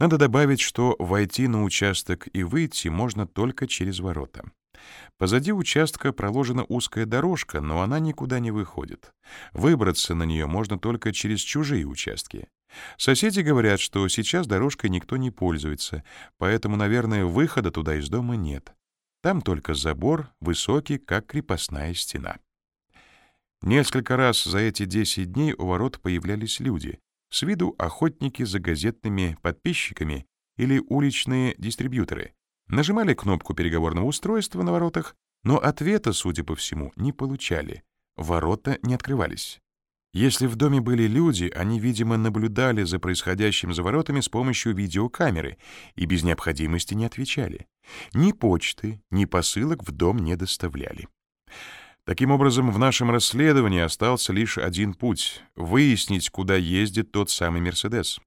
Надо добавить, что войти на участок и выйти можно только через ворота. Позади участка проложена узкая дорожка, но она никуда не выходит. Выбраться на нее можно только через чужие участки. Соседи говорят, что сейчас дорожкой никто не пользуется, поэтому, наверное, выхода туда из дома нет. Там только забор, высокий, как крепостная стена. Несколько раз за эти 10 дней у ворот появлялись люди, с виду охотники за газетными подписчиками или уличные дистрибьюторы. Нажимали кнопку переговорного устройства на воротах, но ответа, судя по всему, не получали. Ворота не открывались. Если в доме были люди, они, видимо, наблюдали за происходящим за воротами с помощью видеокамеры и без необходимости не отвечали. Ни почты, ни посылок в дом не доставляли. Таким образом, в нашем расследовании остался лишь один путь — выяснить, куда ездит тот самый «Мерседес».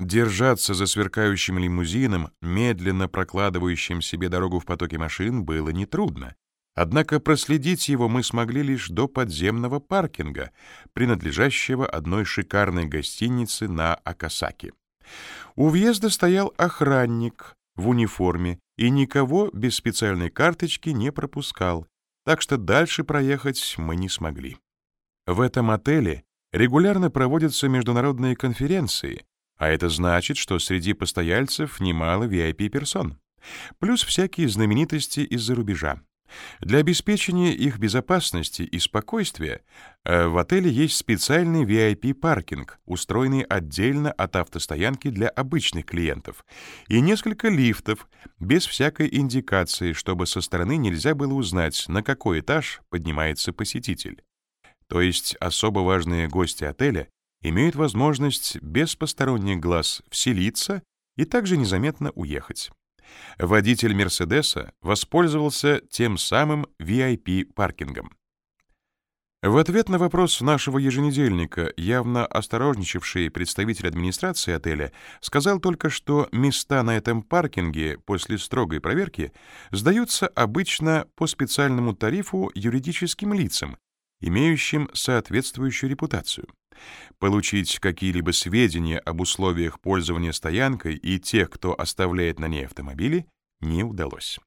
Держаться за сверкающим лимузином, медленно прокладывающим себе дорогу в потоке машин, было нетрудно. Однако проследить его мы смогли лишь до подземного паркинга, принадлежащего одной шикарной гостинице на Акасаке. У въезда стоял охранник в униформе и никого без специальной карточки не пропускал, так что дальше проехать мы не смогли. В этом отеле регулярно проводятся международные конференции, а это значит, что среди постояльцев немало VIP-персон, плюс всякие знаменитости из-за рубежа. Для обеспечения их безопасности и спокойствия э, в отеле есть специальный VIP-паркинг, устроенный отдельно от автостоянки для обычных клиентов, и несколько лифтов, без всякой индикации, чтобы со стороны нельзя было узнать, на какой этаж поднимается посетитель. То есть особо важные гости отеля имеют возможность без посторонних глаз вселиться и также незаметно уехать водитель «Мерседеса» воспользовался тем самым VIP-паркингом. В ответ на вопрос нашего еженедельника, явно осторожничавший представитель администрации отеля сказал только, что места на этом паркинге после строгой проверки сдаются обычно по специальному тарифу юридическим лицам, имеющим соответствующую репутацию. Получить какие-либо сведения об условиях пользования стоянкой и тех, кто оставляет на ней автомобили, не удалось.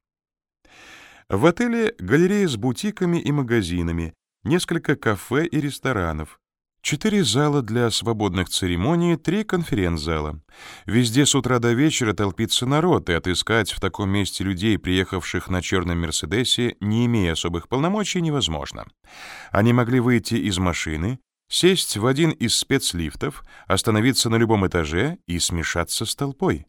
В отеле галерея с бутиками и магазинами, несколько кафе и ресторанов, четыре зала для свободных церемоний, три конференц-зала. Везде с утра до вечера толпится народ, и отыскать в таком месте людей, приехавших на черном «Мерседесе», не имея особых полномочий, невозможно. Они могли выйти из машины, Сесть в один из спецлифтов, остановиться на любом этаже и смешаться с толпой.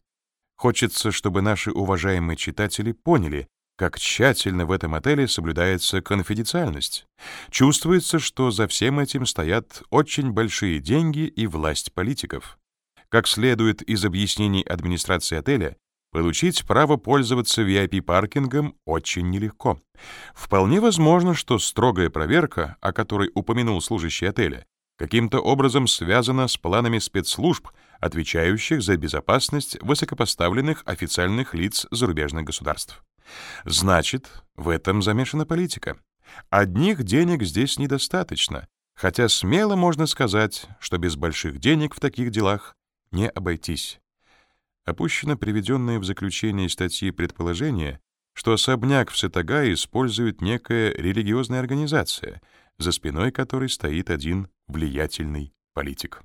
Хочется, чтобы наши уважаемые читатели поняли, как тщательно в этом отеле соблюдается конфиденциальность. Чувствуется, что за всем этим стоят очень большие деньги и власть политиков. Как следует из объяснений администрации отеля, Получить право пользоваться VIP-паркингом очень нелегко. Вполне возможно, что строгая проверка, о которой упомянул служащий отеля, каким-то образом связана с планами спецслужб, отвечающих за безопасность высокопоставленных официальных лиц зарубежных государств. Значит, в этом замешана политика. Одних денег здесь недостаточно, хотя смело можно сказать, что без больших денег в таких делах не обойтись опущено приведенное в заключении статьи предположение, что особняк в Сетагае использует некая религиозная организация, за спиной которой стоит один влиятельный политик.